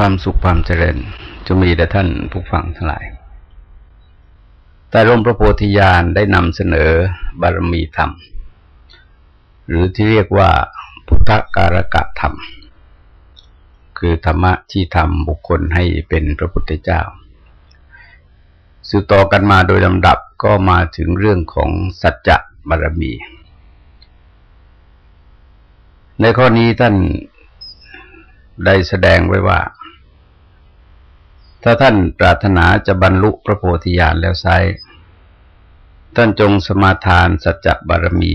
ความสุขความเจริญจะมีแด่ท่านผู้ฟังทั้งหลาย แต่ร่มพระโพธิญาณได้นำเสนอบารมีธรรม หรือที่เรียกว่าพุทธการกะธรรม คือธรรมะที่ทำบุคคลให้เป็นพระพุทธเจ้า สืบต่อกันมาโดยลำดับก็มาถึงเรื่องของสัจจะบารมี ในข้อนี้ท่านได้แสดงไว้ว่า ถ้าท่านปรารถนาจะบรรลุพระโพธิญาณแล้วไซท่านจงสมาทานสัจจะบารมี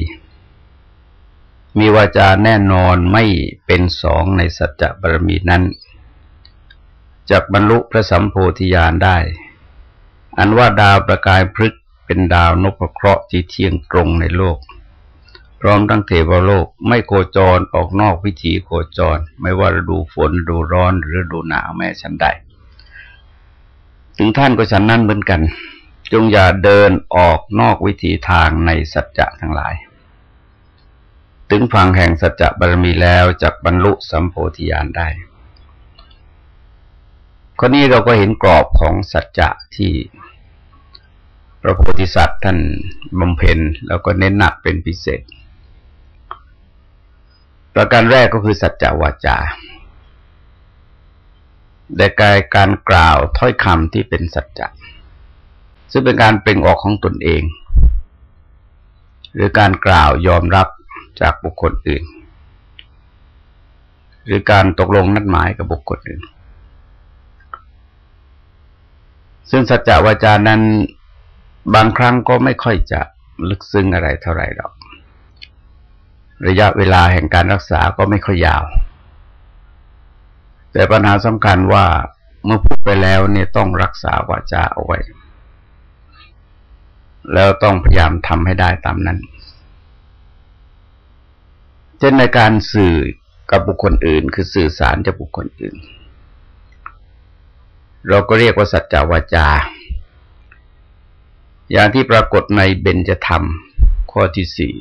มีวาจาแน่นอนไม่เป็นสองในสัจจะบารมีนั้นจากบรรลุพระสัมโพธิญาณได้ อันว่าดาวประกายพฤกเป็นดาวนพเคราะห์ที่เที่ยงตรงในโลก พร้อมทั้งเทวโลกไม่โคจรออกนอกวิถีโคจร ไม่ว่าฤดูฝนฤดูร้อนหรือฤดูหนาวแม้ฉันใด ถึงท่านก็ฉันนั่นเหมือนกัน จงอย่าเดินออกนอกวิถีทางในสัจจะทั้งหลาย ถึงฟังแห่งสัจจะบารมีแล้วจะบรรลุสัมโพธิญาณได้ข้อนี้เราก็เห็นกรอบของสัจจะที่พระโพธิสัตว์ท่านบำเพ็ญแล้วก็เน้นหนักเป็นพิเศษ ประการแรกก็คือสัจจะวาจา แต่กายการกล่าวถ้อยคำที่เป็นสัจจะซึ่งเป็นการเปล่งออกของตนเอง หรือการกล่าวยอมรับจากบุคคลอื่น หรือการตกลงนัดหมายกับบุคคลอื่น ซึ่งสัจจวาจานั้นบางครั้งก็ไม่ค่อยจะลึกซึ้งอะไรเท่าไหร่หรอก ระยะเวลาแห่งการรักษาก็ไม่ค่อยยาว แต่ปัญหาสำคัญว่าเมื่อพูดไปแล้วเนี่ยต้องรักษาวาจาเอาไว้ แล้วต้องพยายามทำให้ได้ตามนั้น เช่นในการสื่อกับบุคคลอื่น คือสื่อสารกับบุคคลอื่น เราก็เรียกว่าสัจจวาจา อย่างที่ปรากฏในเบญจธรรมข้อที่สี่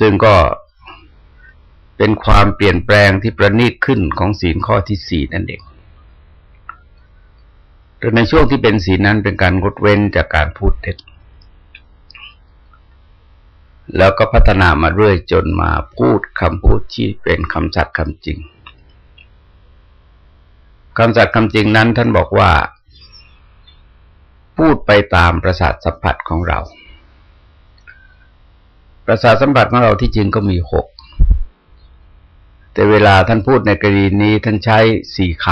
ซึ่งก็ เป็นความเปลี่ยนแปลงที่ประณีตขึ้นของศีลข้อที่สี่นั่นเองโดยในช่วงที่เป็นศีลนั้นเป็นการงดเว้นจากการพูดเท็จ แล้วก็พัฒนามาเรื่อยจนมาพูดคำพูดที่เป็นคำจัดคำจริงคำจัดคำจริงนั้นท่านบอกว่า พูดไปตามประสาทสัมผัสของเรา ประสาทสัมผัสของเราที่จริงก็มีหก แต่เวลาท่านพูดในกรณีนี้ท่านใช้สี่ค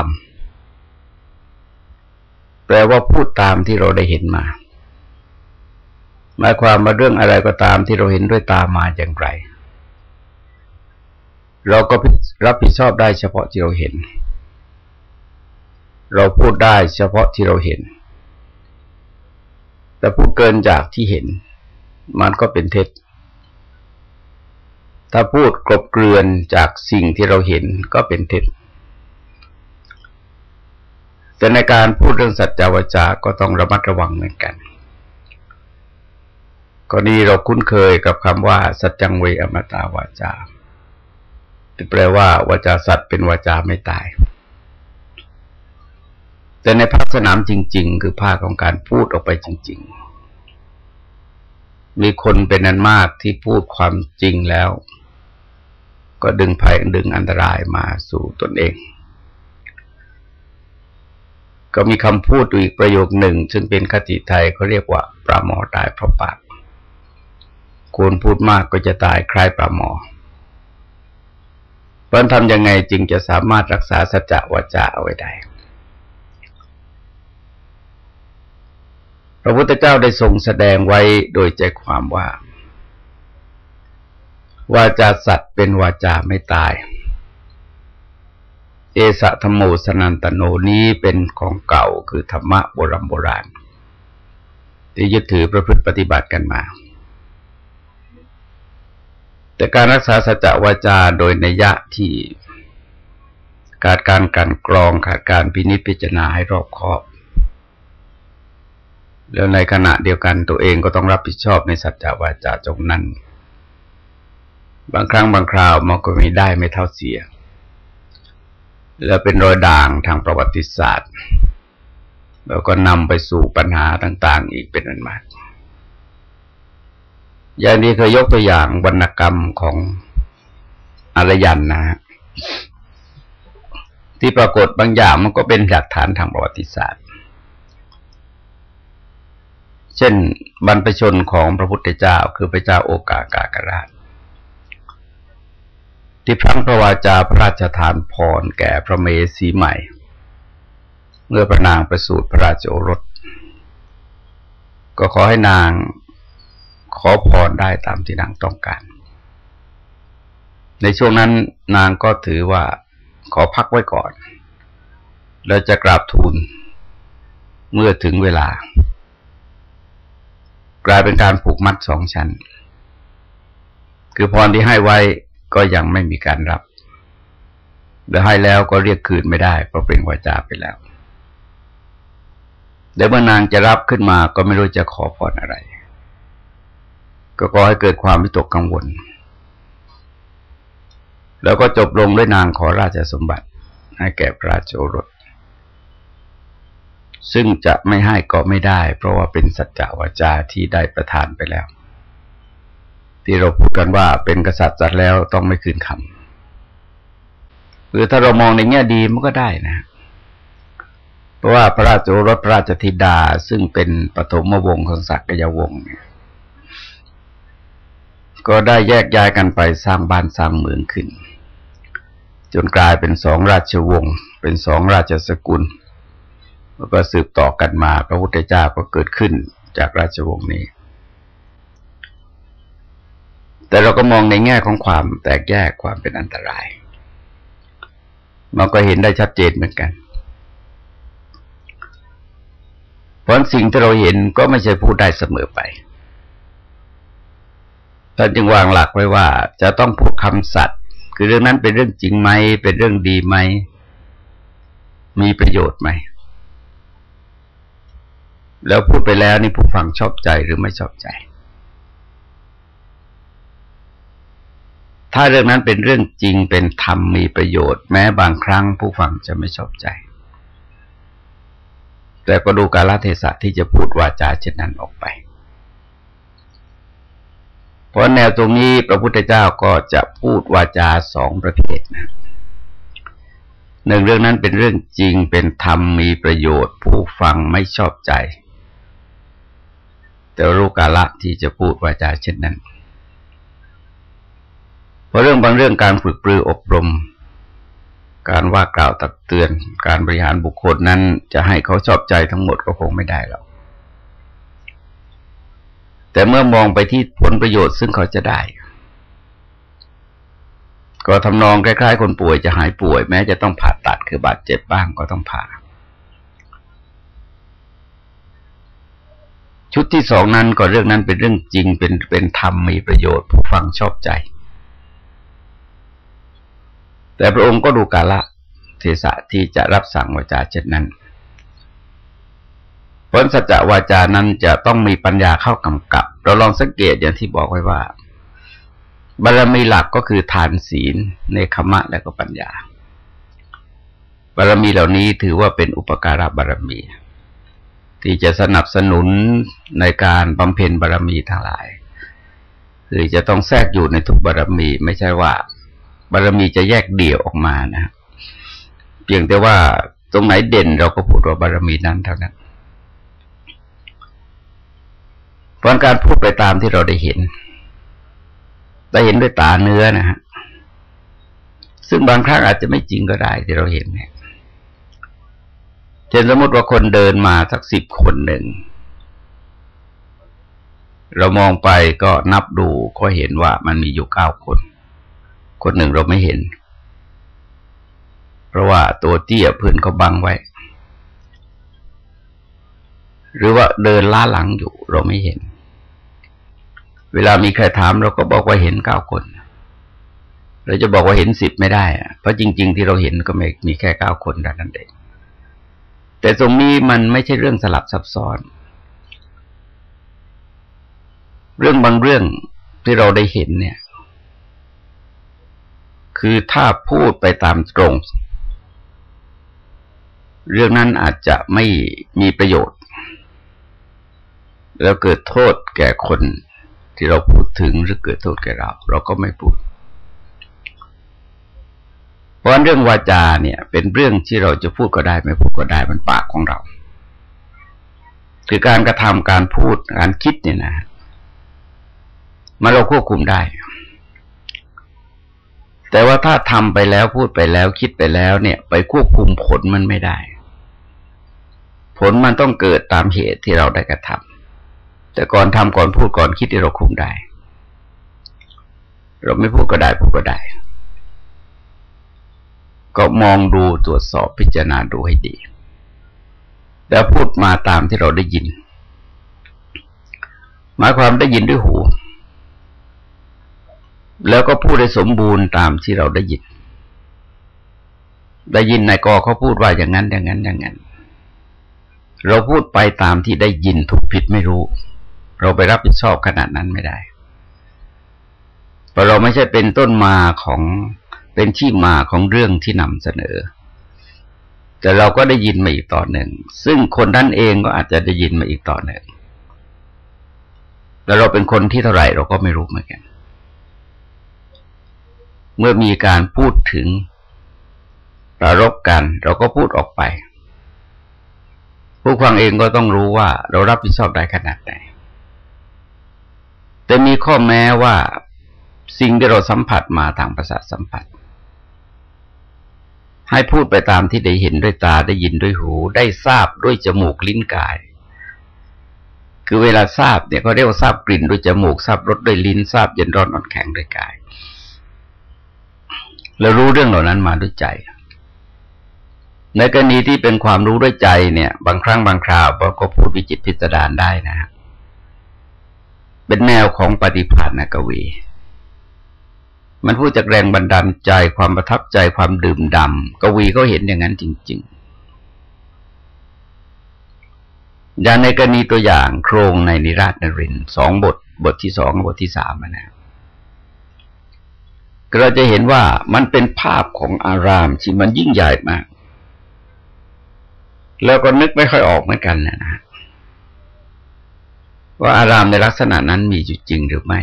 ำแปลว่าพูดตามที่เราได้เห็นมา หมายความว่าเรื่องอะไรก็ตามที่เราเห็นด้วยตามาอย่างไร เราก็รับผิดชอบได้เฉพาะที่เราเห็น เราพูดได้เฉพาะที่เราเห็น แต่พูดเกินจากที่เห็น มันก็เป็นเท็จ ถ้าพูดกลบเกลื่อนจากสิ่งที่เราเห็นก็เป็นเท็จแต่ในการพูดเรื่องสัจจวจาก็ต้องระมัดระวังเหมือนกันกรณีเราคุ้นเคยกับคำว่า สัจจังเวอมตาวาจาแปลว่าวาจาสัตว์เป็นวาจาไม่ตาย แต่ในภาคสนามจริง ๆ คือภาคของการพูดออกไปจริง ๆ มีคนเป็นนันมากที่พูดความจริงแล้ว ก็ดึงภัยดึงอันตรายมาสู่ตนเอง ก็มีคำพูดอีกประโยคหนึ่ง ซึ่งเป็นคติไทยเขาเรียกว่าปราหมอตายเพราะปากควรพูดมากก็จะตายคล้ายปราหมอเพราะทำยังไงจึงจะสามารถรักษาสัจจะวาจาเอาไว้ได้พระพุทธเจ้าได้ทรงแสดงไว้โดยใจความว่า วาจาสัตว์เป็นวาจาไม่ตาย เอสะธรรมโมสนันตโนนี้เป็นของเก่าคือธรรมะโบราณโบราณ ที่ยึดถือประพฤติปฏิบัติกันมา แต่การรักษาสัจวาจาโดยในยะที่ขาดการกันกรองขาดการพินิจพิจารณาให้รอบคอบ แล้วในขณะเดียวกันตัวเองก็ต้องรับผิดชอบในสัจจวาจาจงนั้น บางครั้งบางคราวมันก็มีได้ไม่เท่าเสีย แล้วเป็นรอยด่างทางประวัติศาสตร์ แล้วก็นำไปสู่ปัญหาต่าง ๆ อีกเป็นอันมาก อย่างนี้เคยยกตัวอย่างวรรณกรรมของอารยันนะฮะที่ปรากฏบางอย่างมันก็เป็นหลักฐานทางประวัติศาสตร์ เช่น บรรพชนของพระพุทธเจ้าคือพระเจ้าโอกากากราช ที่พรั้งพระวาจาพระราชทานพรแก่พระเมสีใหม่ เมื่อพระนางประสูติพระราชโอรส ก็ขอให้นางขอพรได้ตามที่นางต้องการ ในช่วงนั้นนางก็ถือว่าขอพักไว้ก่อน แล้วจะกราบทูลเมื่อถึงเวลา กลายเป็นการผูกมัดสองชั้น คือพรที่ให้ไว้ ก็ยังไม่มีการรับเดี๋ยวให้แล้วก็เรียกคืนไม่ได้เพราะเป็นวาจาไปแล้วเดี๋ยวเมื่อนางจะรับขึ้นมาก็ไม่รู้จะขอพรอะไร ก็ขอให้เกิดความวิตกกังวล แล้วก็จบลงด้วยนางขอราชสมบัติให้แก่พระราชโอรส ซึ่งจะไม่ให้ก็ไม่ได้ เพราะว่าเป็นสัจจวาจาที่ได้ประทานไปแล้ว ที่เราพูดกันว่าเป็นกษัตริย์จัดแล้วต้องไม่คืนคำคือถ้าเรามองในแง่ดีมันก็ได้นะ เพราะว่าพระราชโอรสพระราชธิดาซึ่งเป็นปฐมวงศ์ของศักยวงศ์เนี่ยก็ได้แยกย้ายกันไปสร้างบ้านสร้างเมืองขึ้น จนกลายเป็นสองราชวงศ์เป็นสองราชสกุลแล้วก็สืบต่อกันมา พระพุทธเจ้าก็เกิดขึ้นจากราชวงศ์นี้ แต่เราก็มองในแง่ของความแตกแยกความเป็นอันตราย มันก็เห็นได้ชัดเจนเหมือนกัน เพราะสิ่งที่เราเห็นก็ไม่ใช่พูดได้เสมอไปท่านจึงวางหลักไว้ว่า จะต้องพูดคำสัตย์คือเรื่องนั้นเป็นเรื่องจริงไหม เป็นเรื่องดีไหม มีประโยชน์ไหม แล้วพูดไปแล้วนี่ผู้ฟังชอบใจหรือไม่ชอบใจ ถ้าเรื่องนั้นเป็นเรื่องจริงเป็นธรรมมีประโยชน์ แม้บางครั้งผู้ฟังจะไม่ชอบใจ แต่ก็ดูกาลเทศะที่จะพูดวาจาเช่นนั้นออกไป เพราะแนวตรงนี้พระพุทธเจ้าก็จะพูดวาจาสองประเภทนะหนึ่งเรื่องนั้นเป็นเรื่องจริงเป็นธรรมมีประโยชน์ ผู้ฟังไม่ชอบใจ แต่รู้กาละที่จะพูดวาจาเช่นนั้น ราะเรื่องบางเรื่องการฝึกปรืออบรม การว่ากล่าวตักเตือน การบริหารบุคคลนั้น จะให้เขาชอบใจทั้งหมดก็คงไม่ได้หรอกแต่เมื่อมองไปที่ผลประโยชน์ซึ่งเขาจะได้ ก็ทำนองคล้ายๆ คนป่วยจะหายป่วย แม้จะต้องผ่าตัดคือบาดเจ็บบ้างก็ต้องผ่า ชุดที่สองนั้นก็เรื่องนั้นเป็นเรื่องจริงเป็นเป็นธรรมมีประโยชน์ผู้ฟังชอบใจ แต่พระองค์ก็ดูกาละเทศะที่จะรับสั่งวาจาเช่นนั้นผลสัจวาจานั้นจะต้องมีปัญญาเข้ากำกับ เราลองสังเกตอย่างที่บอกไว้ว่า บารมีหลักก็คือทานศีลในคมะและก็ปัญญา บารมีเหล่านี้ถือว่าเป็นอุปการะบารมี ที่จะสนับสนุนในการบำเพ็ญบารมีทั้งหลาย คือจะต้องแทรกอยู่ในทุกบารมีไม่ใช่ว่า บารมีจะแยกเดี่ยวออกมานะเพียงแต่ว่าตรงไหนเด่นเราก็พูดว่าบารมีนั้นเท่านั้นเพราะการพูดไปตามที่เราได้เห็นได้เห็นด้วยตาเนื้อนะฮะซึ่งบางครั้งอาจจะไม่จริงก็ได้ที่เราเห็นเนี่ยเช่นสมมติว่าคนเดินมาสักสิบคนหนึ่ง เรามองไปก็นับดูก็เห็นว่ามันมีอยู่เก้าคน คนหนึ่งเราไม่เห็น เพราะว่าตัวเตี้ยเพื่อนเขาบังไว้ หรือว่าเดินล้าหลังอยู่เราไม่เห็น เวลามีใครถามเราก็บอกว่าเห็นเก้าคนเราจะบอกว่าเห็นสิบไม่ได้ เพราะจริง ๆ ที่เราเห็นก็ไม่มีแค่เก้าคนเท่านั้นเอง แต่ตรงนี้มันไม่ใช่เรื่องสลับซับซ้อน เรื่องบางเรื่องที่เราได้เห็นเนี่ย คือถ้าพูดไปตามตรง เรื่องนั้นอาจจะไม่มีประโยชน์ แล้วเกิดโทษแก่คนที่เราพูดถึงหรือเกิดโทษแก่เรา เราก็ไม่พูด เพราะเรื่องวาจาเนี่ย เป็นเรื่องที่เราจะพูดก็ได้ไม่พูดก็ได้มันปากของเรา คือการกระทำการพูดการคิดเนี่ยนะมาเราควบคุมได้ แต่ว่าถ้าทำไปแล้วพูดไปแล้วคิดไปแล้วเนี่ย ไปควบคุมผลมันไม่ได้ ผลมันต้องเกิดตามเหตุที่เราได้กระทำแต่ก่อนทำก่อนพูดก่อนคิดที่เราคุมได้ เราไม่พูดก็ได้พูดก็ได้ ก็มองดูตรวจสอบพิจารณาดูให้ดี แล้วพูดมาตามที่เราได้ยิน หมายความได้ยินด้วยหู แล้วก็พูดได้สมบูรณ์ตามที่เราได้ยิน ได้ยินนายกเขาพูดว่าอย่างนั้นอย่างนั้นอย่างนั้น เราพูดไปตามที่ได้ยินถูกผิดไม่รู้ เราไปรับผิดชอบขนาดนั้นไม่ได้เพราะเราไม่ใช่เป็นต้นมาของเป็นที่มาของเรื่องที่นำเสนอ แต่เราก็ได้ยินมาอีกต่อหนึ่ง ซึ่งคนนั้นเองก็อาจจะได้ยินมาอีกต่อหนึ่ง แล้วเราเป็นคนที่เท่าไหร่เราก็ไม่รู้เหมือนกัน เมื่อมีการพูดถึงประรบกัน เราก็พูดออกไป ผู้ฟังเองก็ต้องรู้ว่า เรารับผิดชอบได้ขนาดไหน แต่มีข้อแม้ว่าสิ่งที่เราสัมผัสมาทางประสาทสัมผัส ให้พูดไปตามที่ได้เห็นด้วยตาได้ยินด้วยหู ได้ทราบด้วยจมูกลิ้นกาย คือเวลาทราบเนี่ยก็เรียกว่าทราบกลิ่นด้วยจมูกทราบรสด้วยลิ้นทราบเย็นร้อนอ่อนแข็งด้วยกาย เรารู้เรื่องเหล่านั้นมาด้วยใจ ในกรณีที่เป็นความรู้ด้วยใจเนี่ย บางครั้งบางคราวเราก็พูดวิจิตพิสดารได้นะเป็นแนวของปฏิภาณนกวี มันพูดจากแรงบันดาลใจความประทับใจความดื่มดำกวีก็เห็นอย่างนั้นจริง ๆ อย่างในกรณีตัวอย่างโครงในนิราชนรินสองบท บทที่สองบทที่สามนะ เราจะเห็นว่ามันเป็นภาพของอารามที่มันยิ่งใหญ่มาก แล้วก็นึกไม่ค่อยออกเหมือนกันนะฮะว่าอารามในลักษณะนั้นมีอยู่จริงหรือไม่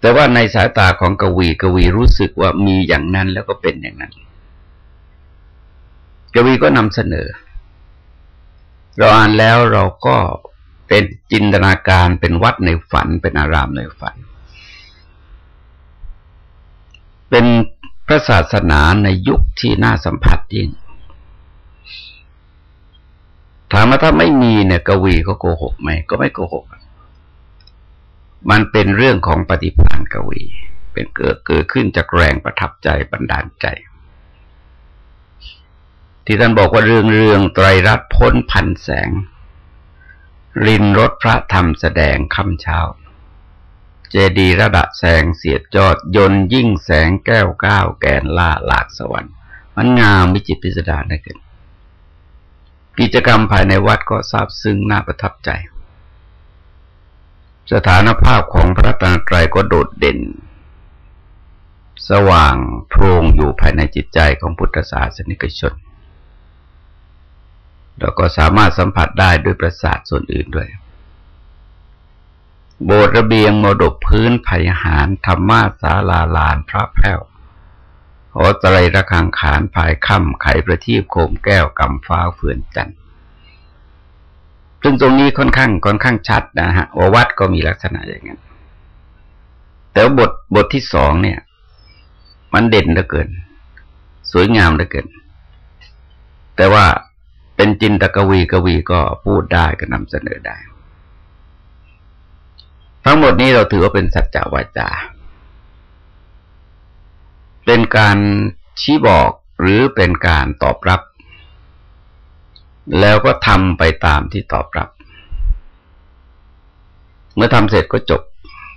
แต่ว่าในสายตาของกวีกวีรู้สึกว่ามีอย่างนั้นแล้วก็เป็นอย่างนั้น กวีก็นำเสนอ เราอ่านแล้วเราก็เป็นจินตนาการเป็นวัดในฝันเป็นอารามในฝัน เป็นพระศาสนาในยุคที่น่าสัมผัสยิ่งถามว่าถ้าไม่มีเนี่ยกวีก็โกหกไหมก็ไม่โกหก มันเป็นเรื่องของปฏิภาณกวี เป็นเกิดเกิดขึ้นจากแรงประทับใจบันดาลใจ ที่ท่านบอกว่าเรื่องเรื่องไตรรัตพ้นพันแสง รินรถพระธรรมแสดงคำเช้า เจดีระดับแสงเสียดจอด ยนยิ่งแสงแก้วก้าวแกนล่าหลากสวรรค์ มันงามวิจิตพิสดารได้เกินกิจกรรมภายในวัดก็ทราบซึ้งน่าประทับใจ สถานภาพของพระตาไตรก็โดดเด่น สว่างโพรงอยู่ภายในจิตใจของพุทธศาสนิกชน แล้วก็สามารถสัมผัสได้ด้วยประสาทส่วนอื่นด้วย โบสถ์ระเบียงมดบพื้นภัยหารธรรมาสาลาลานพระแพ้วหอตรยระคังขานภายค่ำไขประทีปโคมแก้วกำฟ้าเฟื่อนจันทร์ซึ่งตรงนี้ค่อนข้างค่อนข้างชัดนะฮะว่าวัดก็มีลักษณะอย่างนั้น แต่บทบทที่สองเนี่ย มันเด่นเหลือเกิน สวยงามเหลือเกิน แต่ว่าเป็นจินตกวีกวีก็พูดได้ก็นำเสนอได้ ทั้งหมดนี้เราถือว่าเป็นสัจจวาจา เป็นการชี้บอกหรือเป็นการตอบรับ แล้วก็ทำไปตามที่ตอบรับ เมื่อทำเสร็จก็จบ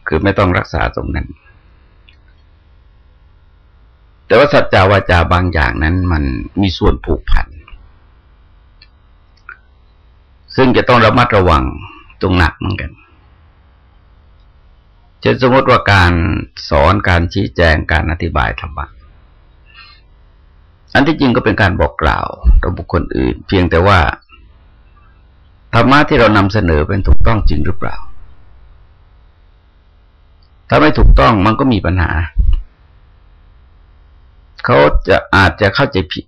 คือไม่ต้องรักษาตรงนั้น แต่ว่าสัจจาวาจาบางอย่างนั้นมันมีส่วนผูกพัน ซึ่งจะต้องระมัดระวังตรงหนักเหมือนกัน เช่นสมมติว่าการสอนการชี้แจงการอธิบายธรรมะอันที่จริงก็เป็นการบอกกล่าวต่อบุคคลอื่น เพียงแต่ว่าธรรมะที่เรานำเสนอเป็นถูกต้องจริงหรือเปล่า ถ้าไม่ถูกต้องมันก็มีปัญหา เขาจะอาจจะเข้าใจผิด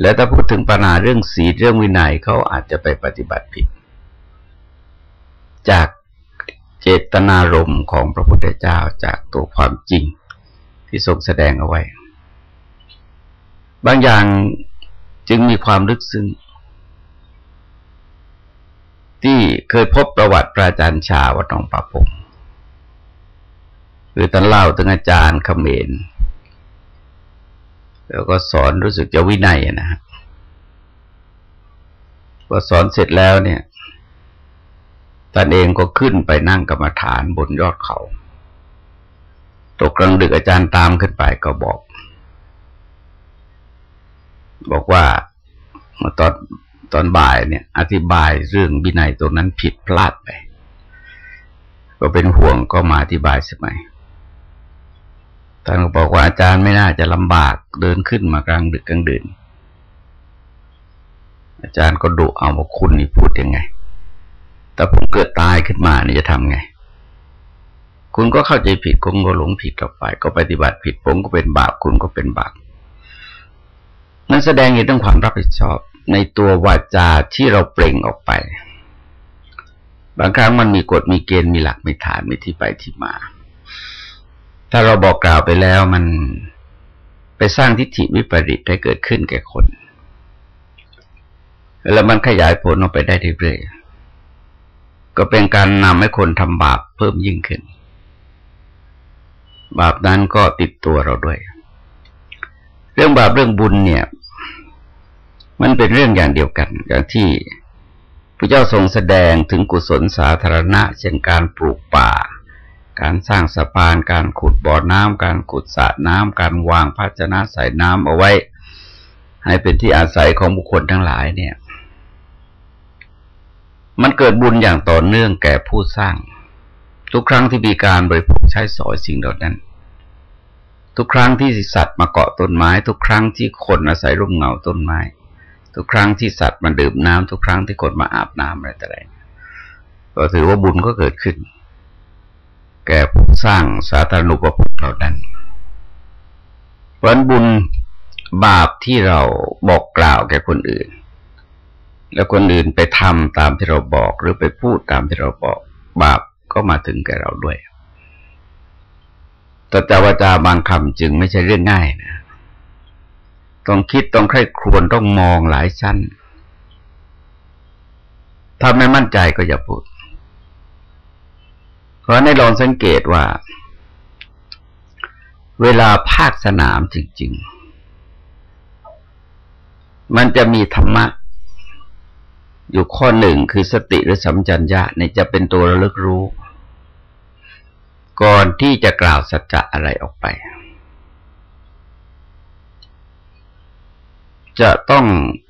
แล้วถ้าพูดถึงปัญหาเรื่องศีลเรื่องวินัยเขาอาจจะไปปฏิบัติผิด จาก เจตนารมณ์ของพระพุทธเจ้าจากตัวความจริงที่ทรงแสดงเอาไว้ บางอย่างจึงมีความลึกซึ้งที่เคยพบประวัติพระอาจารย์ชาวัดหนองปะพงคือท่านเล่าถึงอาจารย์เขมร แล้วก็สอนรู้สึกจะวินัยนะฮะพอสอนเสร็จแล้วเนี่ย ตนเองก็ขึ้นไปนั่งกรรมฐานบนยอดเขา ตกกลางดึกอาจารย์ตามขึ้นไปก็บอก บอกว่าตอนตอนบ่ายเนี่ย อธิบายเรื่องบินัยตรงนั้นผิดพลาดไป ก็เป็นห่วงก็มาอธิบายสมัยท่านก็บอกว่าอาจารย์ไม่น่าจะลำบากเดินขึ้นมากลางดึกกลางดื่นอาจารย์ก็ดุเอาว่าคุณนี่พูดยังไง แต่ผมเกิดตายขึ้นมานี่จะทำไง คุณก็เข้าใจผิดคุณก็หลงผิดต่อไป ก็ปฏิบัติผิดผมก็เป็นบาปคุณก็เป็นบาปนั่นแสดงเห็นถึงความรับผิดชอบในตัววาจาที่เราเปล่งออกไป บางครั้งมันมีกฎมีเกณฑ์มีหลักมีฐานมีที่ไปที่มา ถ้าเราบอกกล่าวไปแล้วมันไปสร้างทิฏฐิวิปริตให้เกิดขึ้นแก่คน แล้วมันขยายผลออกไปได้เรื่อยๆ ก็เป็นการนำให้คนทำบาปเพิ่มยิ่งขึ้น บาปนั้นก็ติดตัวเราด้วย เรื่องบาปเรื่องบุญเนี่ย มันเป็นเรื่องอย่างเดียวกันอย่างที่พระเจ้าทรงแสดงถึงกุศลสาธารณะ เช่นการปลูกป่า การสร้างสะพาน การขุดบ่อน้ำการขุดสระน้ำการวางภาชนะใส่น้ำเอาไว้ ให้เป็นที่อาศัยของบุคคลทั้งหลายเนี่ย มันเกิดบุญอย่างต่อเนื่องแก่ผู้สร้าง ทุกครั้งที่มีการบริโภคใช้สอยสิ่งเหล่านั้น ทุกครั้งที่สัตว์มาเกาะต้นไม้ ทุกครั้งที่คนอาศัยร่มเงาต้นไม้ ทุกครั้งที่สัตว์มาดื่มน้ำทุกครั้งที่คนมาอาบน้ำอะไรต่ออะไรก็ถือว่าบุญก็เกิดขึ้น แก่ผู้สร้างสาธารณูปโภคเหล่านั้นเพราะบุญบาปที่เราบอกกล่าวแก่คนอื่น แล้วคนอื่นไปทำตามที่เราบอก หรือไปพูดตามที่เราบอก บาปก็มาถึงแก่เราด้วยแต่จาวจาบางคำจึงไม่ใช่เรื่องง่ายนะ ต้องคิดต้องใคร่ครวญต้องมองหลายชั้น ถ้าไม่มั่นใจก็อย่าพูด เพราะในลองสังเกตว่า เวลาภาคสนามจริง ๆ มันจะมีธรรมะ อยู่ข้อหนึ่งคือสติหรือสัมจัญญะเนี่ยจะเป็นตัวระลึกรู้ ก่อนที่จะกล่าวสัจจะอะไรออกไป จะต้อง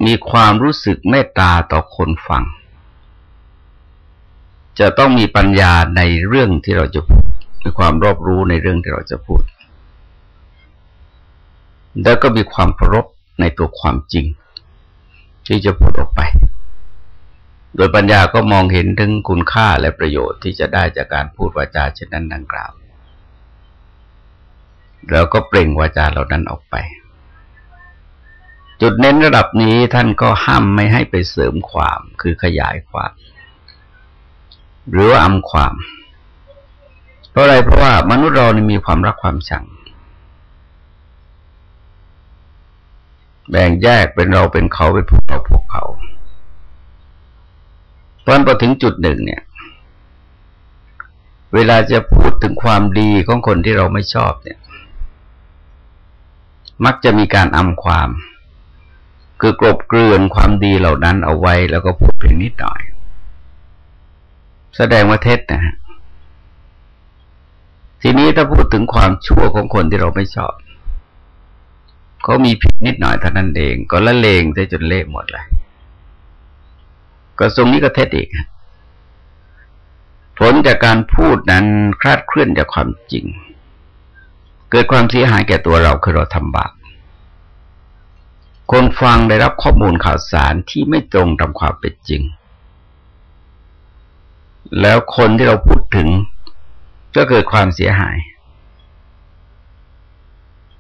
มีความรู้สึกเมตตาต่อคนฟัง จะต้องมีปัญญาในเรื่องที่เราจะพูดมีความรอบรู้ในเรื่องที่เราจะพูด แล้วก็มีความเคารพในตัวความจริง ที่จะพูดออกไป โดยปัญญาก็มองเห็นถึงคุณค่าและประโยชน์ที่จะได้จากการพูดวาจาเช่นนั้นดังกล่าว แล้วก็เปล่งวาจาเหล่านั้นออกไป จุดเน้นระดับนี้ท่านก็ห้ามไม่ให้ไปเสริมความคือขยายความ หรือว่าอำความ เพราะอะไรเพราะว่ามนุษย์เรานี่มีความรักความชังแบ่งแยกเป็นเราเป็นเขาเป็นพวกเราพวกเขา เพราะพอถึงจุดหนึ่งเนี่ย เวลาจะพูดถึงความดีของคนที่เราไม่ชอบเนี่ย มักจะมีการอำความ คือกลบเกลื่อนความดีเหล่านั้นเอาไว้แล้วก็พูดเพียงนิดหน่อย แสดงว่าเท็จนะฮะทีนี้ถ้าพูดถึงความชั่วของคนที่เราไม่ชอบ เขามีผิดนิดหน่อยเท่านั้นเอง ก็ละเลงได้จนเละหมดเลย ก็ทรงนี้ก็เท็จอีก ผลจากการพูดนั้นคลาดเคลื่อนจากความจริง เกิดความเสียหายแก่ตัวเราคือเราทำบาปคนฟังได้รับข้อมูลข่าวสารที่ไม่ตรงตามความเป็นจริง แล้วคนที่เราพูดถึงก็เกิดความเสียหาย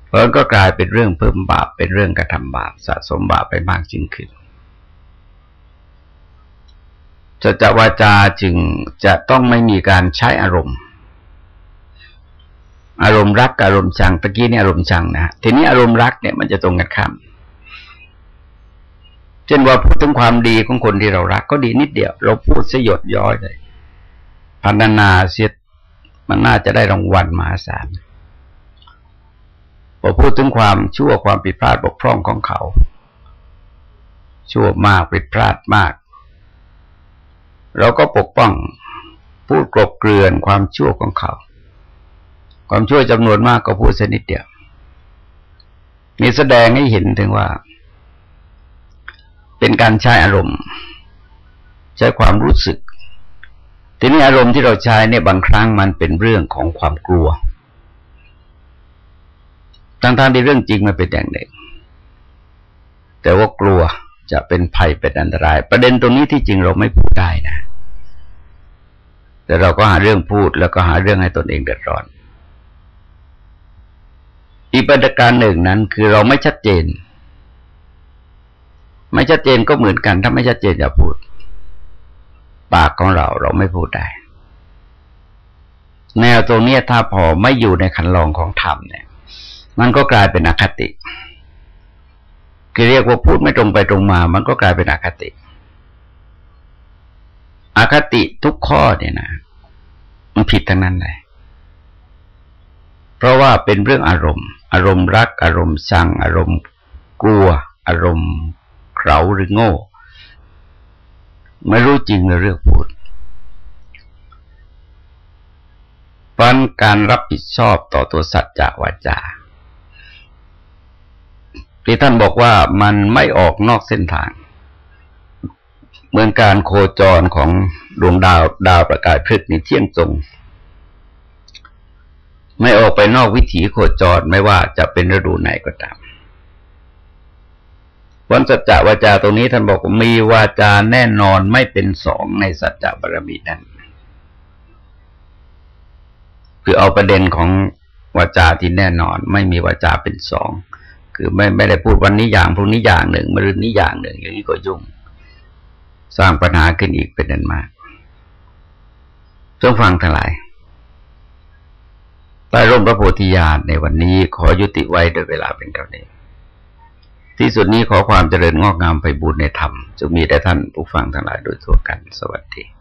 เพราะก็กลายเป็นเรื่องเพิ่มบาปเป็นเรื่องกระทำบาปสะสมบาปไปมากยิ่งขึ้น จะจวาจาจึงจะต้องไม่มีการใช้อารมณ์ อารมณ์รักอารมณ์ชังตะกี้นี่อารมณ์ชังนะทีนี้อารมณ์รักเนี่ยมันจะตรงกันข้ามเช่นว่าพูดถึงความดีของคนที่เรารัก ก็ดีนิดเดียว เราพูดสยดย้อยเลยพันนาเสียมันน่าจะได้รางวัลมหาศาลพอพูดถึงความชั่วความผิดพลาดบกพร่องของเขา ชั่วมากผิดพลาดมาก เราก็ปกป้องพูดกลบเกลื่อนความชั่วของเขา ความชั่วจำนวนมากก็พูดสนิดเดียวนี่แสดงให้เห็นถึงว่า เป็นการใช้อารมณ์ ใช้ความรู้สึก ทีนี้อารมณ์ที่เราใช้เนี่ยบางครั้งมันเป็นเรื่องของความกลัวทั้งๆที่เรื่องจริงมันเป็นอย่างหนึ่งแต่ว่ากลัว จะเป็นภัยเป็นอันตราย ประเด็นตรงนี้ที่จริงเราไม่พูดได้นะ แต่เราก็หาเรื่องพูดแล้วก็หาเรื่องให้ตนเองเดือดร้อน อีกประการหนึ่งนั้นคือเราไม่ชัดเจน ไม่ชัดเจนก็เหมือนกัน ถ้าไม่ชัดเจนอย่าพูด ปากของเราเราไม่พูดได้แนวตรงนี้ถ้าพอไม่อยู่ในคันลองของธรรมเนี่ย มันก็กลายเป็นอคติ คือเรียกว่าพูดไม่ตรงไปตรงมา มันก็กลายเป็นอคติ อคติทุกข้อเนี่ยนะมันผิดทั้งนั้นเลยเพราะว่าเป็นเรื่องอารมณ์ อารมณ์รัก อารมณ์ชัง อารมณ์กลัว อารมณ์เขาหรือโง่ ไม่รู้จริงเลยเรื่องพูดปันการรับผิดชอบต่อตัวสัจจะวาจา ที่ท่านบอกว่ามันไม่ออกนอกเส้นทาง เหมือนการโคจรของดวงดาวดาวประกายพฤกษ์ในเที่ยงตรง ไม่ออกไปนอกวิถีโคจรไม่ว่าจะเป็นฤดูไหนก็ตามวันสัจจะวาจาตรงนี้ท่านบอกมีวาจาแน่นอนไม่เป็นสองในสัจจะบารมีนั้นคือเอาประเด็นของวาจาที่แน่นอน ไม่มีวาจาเป็นสอง คือไม่ไม่ได้พูดวันนี้อย่างพรุ่งนี้อย่างหนึ่งมรืนนี้อย่างหนึ่ง อย่างนี้ก็ยุ่ง สร้างปัญหาขึ้นอีกเป็นนันมากจงฟังทั้งหลายใต้ร่มพระโพธิญาณในวันนี้ขอยุติไว้โดยเวลาเป็นเท่านี้ที่สุดนี้ขอความเจริญงอกงามไปบูรณนธรรมจะมีแด่ท่านผู้ฟังทั้งหลายโดยทั่วกัน สวัสดี